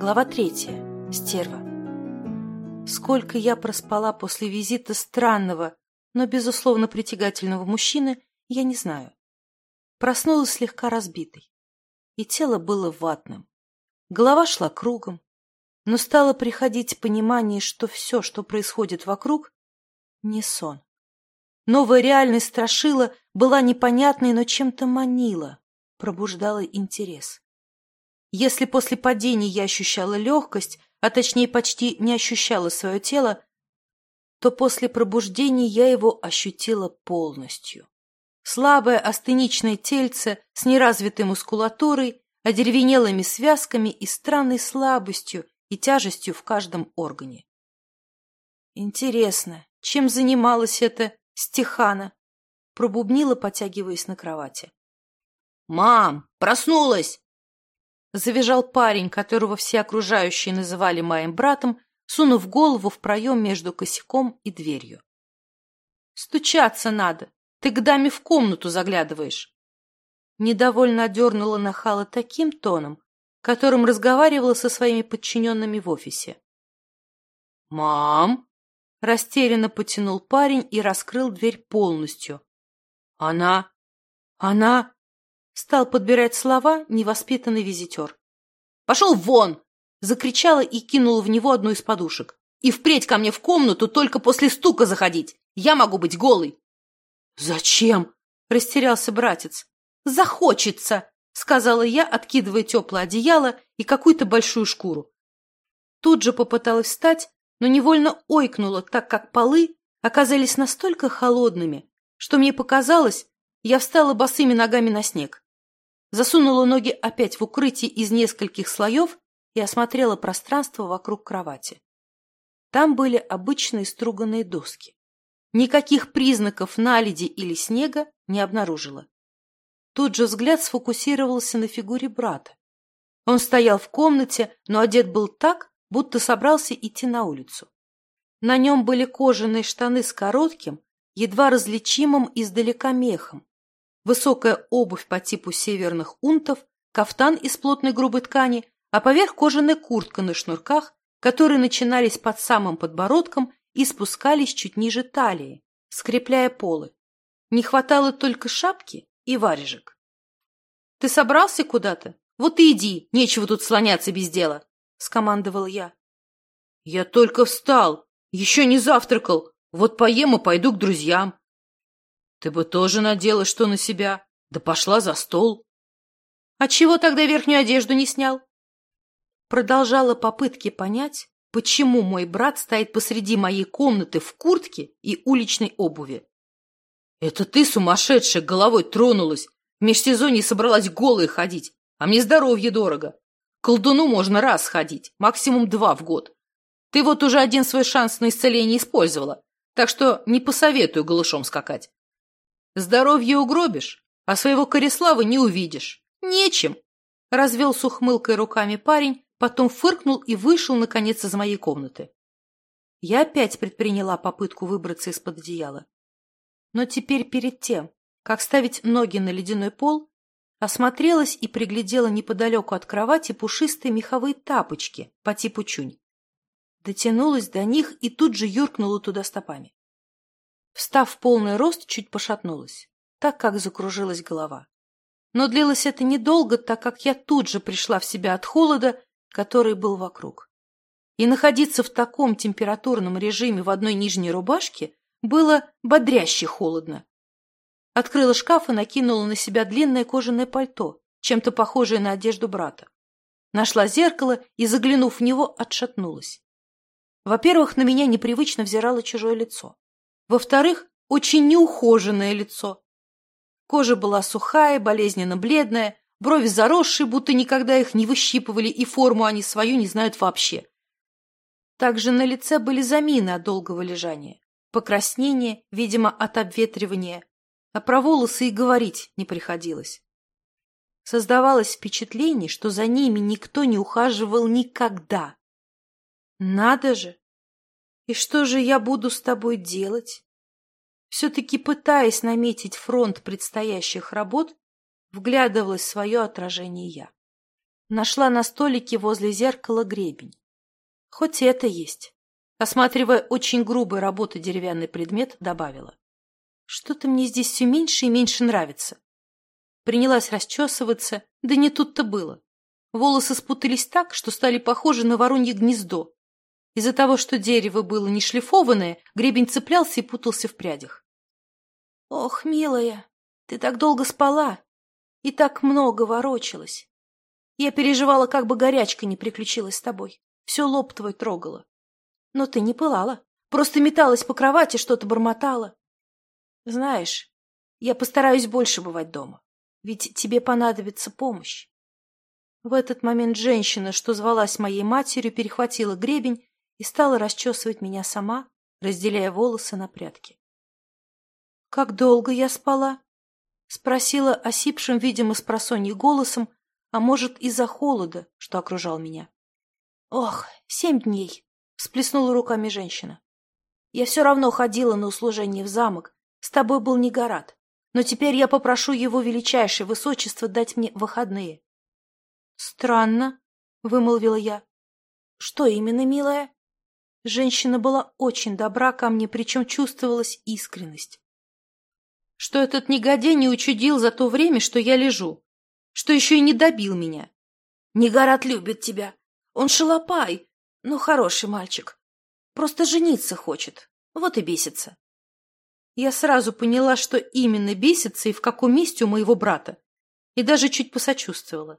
Глава третья. Стерва. Сколько я проспала после визита странного, но, безусловно, притягательного мужчины, я не знаю. Проснулась слегка разбитой, и тело было ватным. Голова шла кругом, но стало приходить понимание, что все, что происходит вокруг, не сон. Новая реальность страшила, была непонятной, но чем-то манила, пробуждала интерес. Если после падения я ощущала легкость, а точнее почти не ощущала свое тело, то после пробуждения я его ощутила полностью. Слабое астеничное тельце с неразвитой мускулатурой, одеревенелыми связками и странной слабостью и тяжестью в каждом органе. Интересно, чем занималась эта стихана? Пробубнила, потягиваясь на кровати. «Мам, проснулась!» Завизжал парень, которого все окружающие называли моим братом, сунув голову в проем между косяком и дверью. «Стучаться надо! Ты к даме в комнату заглядываешь!» Недовольно одернула нахала таким тоном, которым разговаривала со своими подчиненными в офисе. «Мам!» — растерянно потянул парень и раскрыл дверь полностью. «Она... она...» Стал подбирать слова невоспитанный визитер. «Пошел вон!» — закричала и кинула в него одну из подушек. «И впредь ко мне в комнату только после стука заходить! Я могу быть голой!» «Зачем?» — растерялся братец. «Захочется!» — сказала я, откидывая теплое одеяло и какую-то большую шкуру. Тут же попыталась встать, но невольно ойкнула, так как полы оказались настолько холодными, что мне показалось, я встала босыми ногами на снег. Засунула ноги опять в укрытие из нескольких слоев и осмотрела пространство вокруг кровати. Там были обычные струганные доски. Никаких признаков наледи или снега не обнаружила. Тут же взгляд сфокусировался на фигуре брата. Он стоял в комнате, но одет был так, будто собрался идти на улицу. На нем были кожаные штаны с коротким, едва различимым издалека мехом, высокая обувь по типу северных унтов, кафтан из плотной грубой ткани, а поверх кожаная куртка на шнурках, которые начинались под самым подбородком и спускались чуть ниже талии, скрепляя полы. Не хватало только шапки и варежек. — Ты собрался куда-то? Вот и иди, нечего тут слоняться без дела, — скомандовал я. — Я только встал, еще не завтракал, вот поем и пойду к друзьям. Ты бы тоже надела что на себя, да пошла за стол. А чего тогда верхнюю одежду не снял? Продолжала попытки понять, почему мой брат стоит посреди моей комнаты в куртке и уличной обуви. Это ты, сумасшедшая, головой тронулась. В межсезонье собралась голой ходить, а мне здоровье дорого. Колдуну можно раз ходить, максимум два в год. Ты вот уже один свой шанс на исцеление использовала, так что не посоветую голышом скакать. Здоровье угробишь, а своего Корислава не увидишь. Нечем. Развел с ухмылкой руками парень, потом фыркнул и вышел, наконец, из моей комнаты. Я опять предприняла попытку выбраться из-под одеяла. Но теперь перед тем, как ставить ноги на ледяной пол, осмотрелась и приглядела неподалеку от кровати пушистые меховые тапочки по типу чунь. Дотянулась до них и тут же юркнула туда стопами. Встав в полный рост, чуть пошатнулась, так как закружилась голова. Но длилось это недолго, так как я тут же пришла в себя от холода, который был вокруг. И находиться в таком температурном режиме в одной нижней рубашке было бодряще холодно. Открыла шкаф и накинула на себя длинное кожаное пальто, чем-то похожее на одежду брата. Нашла зеркало и, заглянув в него, отшатнулась. Во-первых, на меня непривычно взирало чужое лицо. Во-вторых, очень неухоженное лицо. Кожа была сухая, болезненно бледная, брови заросшие, будто никогда их не выщипывали, и форму они свою не знают вообще. Также на лице были замины от долгого лежания, покраснение, видимо, от обветривания, а про волосы и говорить не приходилось. Создавалось впечатление, что за ними никто не ухаживал никогда. Надо же! И что же я буду с тобой делать? Все-таки пытаясь наметить фронт предстоящих работ, вглядывалась в свое отражение я. Нашла на столике возле зеркала гребень. Хоть это есть. Осматривая очень грубой работы деревянный предмет, добавила. Что-то мне здесь все меньше и меньше нравится. Принялась расчесываться, да не тут-то было. Волосы спутались так, что стали похожи на воронье гнездо. Из-за того, что дерево было не шлифованное, гребень цеплялся и путался в прядях. «Ох, милая, ты так долго спала и так много ворочалась. Я переживала, как бы горячка не приключилась с тобой. Все лоб твой трогала. Но ты не пылала, просто металась по кровати, что-то бормотала. Знаешь, я постараюсь больше бывать дома, ведь тебе понадобится помощь. В этот момент женщина, что звалась моей матерью, перехватила гребень и стала расчесывать меня сама, разделяя волосы на прядки. «Как долго я спала?» — спросила осипшим, видимо, с просонья голосом, а может, из-за холода, что окружал меня. «Ох, семь дней!» — всплеснула руками женщина. «Я все равно ходила на услужение в замок. С тобой был Негорат. Но теперь я попрошу его величайшее высочество дать мне выходные». «Странно», — вымолвила я. «Что именно, милая?» Женщина была очень добра ко мне, причем чувствовалась искренность. Что этот негодяй не учудил за то время, что я лежу, что еще и не добил меня. Негорат любит тебя. Он шалопай, но хороший мальчик. Просто жениться хочет, вот и бесится. Я сразу поняла, что именно бесится и в каком месте у моего брата, и даже чуть посочувствовала.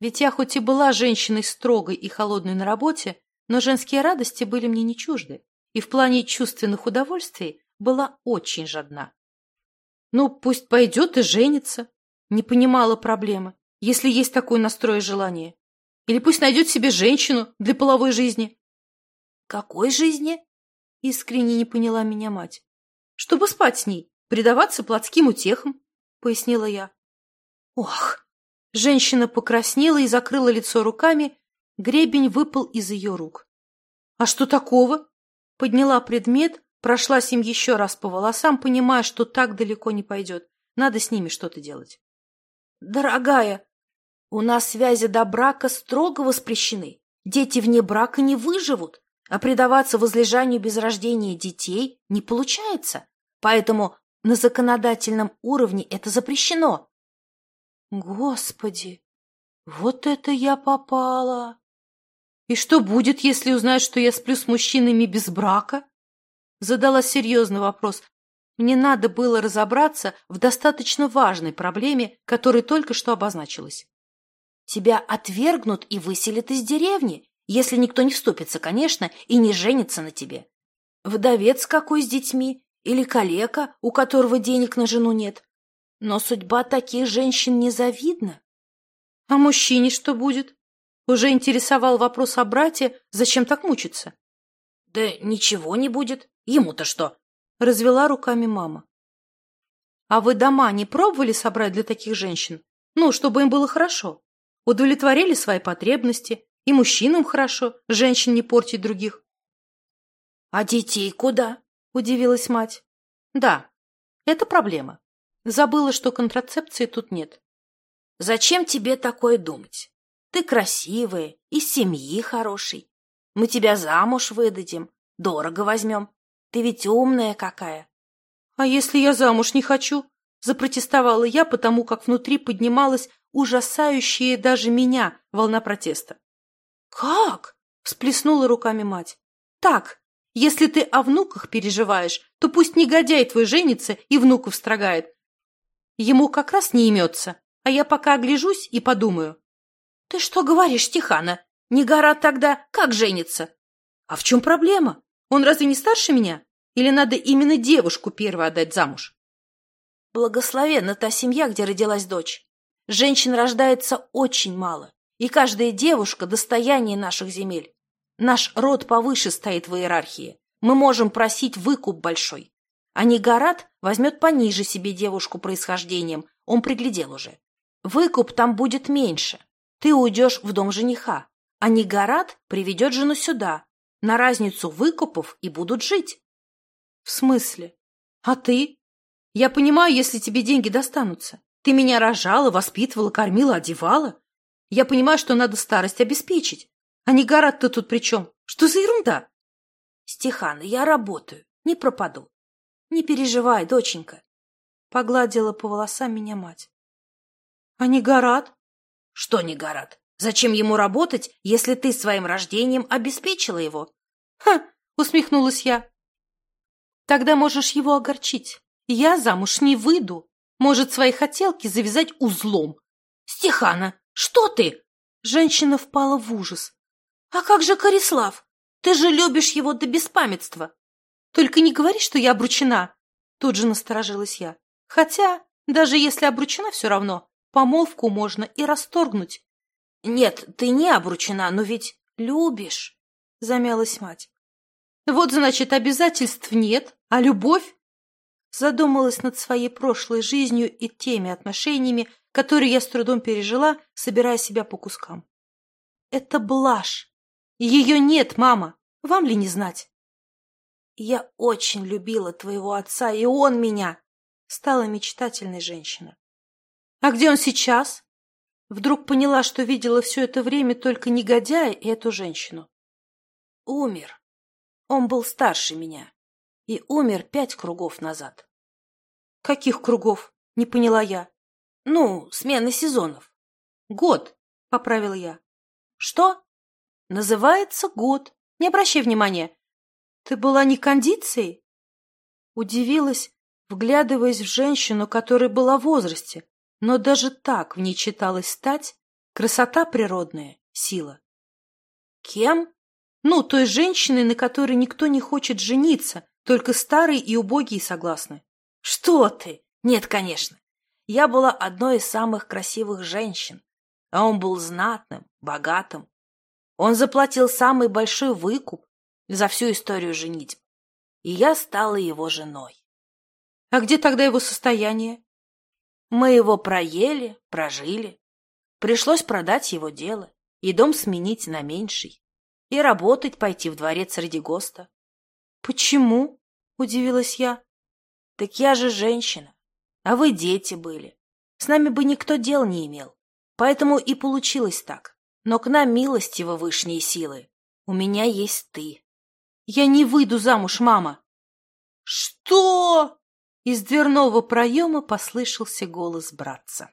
Ведь я хоть и была женщиной строгой и холодной на работе, но женские радости были мне не чужды, и в плане чувственных удовольствий была очень жадна. Ну, пусть пойдет и женится. Не понимала проблемы, если есть такое настрой и желание. Или пусть найдет себе женщину для половой жизни. Какой жизни? Искренне не поняла меня мать. Чтобы спать с ней, предаваться плотским утехам, пояснила я. Ох! Женщина покраснела и закрыла лицо руками, Гребень выпал из ее рук. «А что такого?» Подняла предмет, прошлась им еще раз по волосам, понимая, что так далеко не пойдет. Надо с ними что-то делать. «Дорогая, у нас связи до брака строго воспрещены. Дети вне брака не выживут, а предаваться возлежанию без рождения детей не получается. Поэтому на законодательном уровне это запрещено». «Господи, вот это я попала!» «И что будет, если узнают, что я сплю с мужчинами без брака?» Задала серьезный вопрос. Мне надо было разобраться в достаточно важной проблеме, которая только что обозначилась. «Тебя отвергнут и выселят из деревни, если никто не вступится, конечно, и не женится на тебе. Вдовец какой с детьми или калека, у которого денег на жену нет. Но судьба таких женщин незавидна. А мужчине что будет? Уже интересовал вопрос о брате, зачем так мучиться? — Да ничего не будет. Ему-то что? — развела руками мама. — А вы дома не пробовали собрать для таких женщин? Ну, чтобы им было хорошо. Удовлетворили свои потребности, и мужчинам хорошо, женщин не портить других. — А детей куда? — удивилась мать. — Да, это проблема. Забыла, что контрацепции тут нет. — Зачем тебе такое думать? Ты красивая, из семьи хорошей. Мы тебя замуж выдадим, дорого возьмем. Ты ведь умная какая. А если я замуж не хочу? Запротестовала я, потому как внутри поднималась ужасающая даже меня волна протеста. Как? Всплеснула руками мать. Так, если ты о внуках переживаешь, то пусть негодяй твой женится и внуков строгает. Ему как раз не имется, а я пока огляжусь и подумаю, — Ты что говоришь, Тихана? Негора тогда как женится? А в чем проблема? Он разве не старше меня? Или надо именно девушку первой отдать замуж? Благословенна та семья, где родилась дочь. Женщин рождается очень мало, и каждая девушка – достояние наших земель. Наш род повыше стоит в иерархии. Мы можем просить выкуп большой. А Негорат возьмет пониже себе девушку происхождением, он приглядел уже. Выкуп там будет меньше. Ты уйдешь в дом жениха, а Негорат приведет жену сюда, на разницу выкупов и будут жить. В смысле? А ты? Я понимаю, если тебе деньги достанутся. Ты меня рожала, воспитывала, кормила, одевала. Я понимаю, что надо старость обеспечить. А не город-то тут при чем? Что за ерунда? Стехана, я работаю, не пропаду. Не переживай, доченька. Погладила по волосам меня мать. А не город? Что не город? Зачем ему работать, если ты своим рождением обеспечила его? Ха, усмехнулась я. Тогда можешь его огорчить. Я замуж не выйду. Может, свои хотелки завязать узлом. Стехана, что ты? Женщина впала в ужас. А как же Корислав? Ты же любишь его до беспамятства. Только не говори, что я обручена. Тут же насторожилась я. Хотя, даже если обручена, все равно, помолвку можно и расторгнуть. Нет, ты не обручена, но ведь любишь, замялась мать. Вот, значит, обязательств нет, а любовь? Задумалась над своей прошлой жизнью и теми отношениями, которые я с трудом пережила, собирая себя по кускам. Это блажь. Ее нет, мама. Вам ли не знать? Я очень любила твоего отца, и он меня, стала мечтательной женщина. А где он сейчас? Вдруг поняла, что видела все это время только негодяя и эту женщину. Умер. Он был старше меня и умер пять кругов назад. Каких кругов? Не поняла я. Ну, смены сезонов. Год, поправила я. Что? Называется год. Не обращай внимания. Ты была не кондицией? Удивилась, вглядываясь в женщину, которая была в возрасте, но даже так в ней читалась стать, красота природная, сила. Кем? Ну, той женщиной, на которой никто не хочет жениться, только старые и убогие согласны. Что ты? Нет, конечно. Я была одной из самых красивых женщин, а он был знатным, богатым. Он заплатил самый большой выкуп за всю историю женитьбы, и я стала его женой. А где тогда его состояние? Мы его проели, прожили. Пришлось продать его дело и дом сменить на меньший. И работать пойти в дворец ради ГОСТа. Почему? Удивилась я. Так я же женщина, а вы дети были. С нами бы никто дел не имел. Поэтому и получилось так. Но к нам милостиво вышние силы. У меня есть ты. Я не выйду замуж, мама. Что? Из дверного проема послышался голос братца.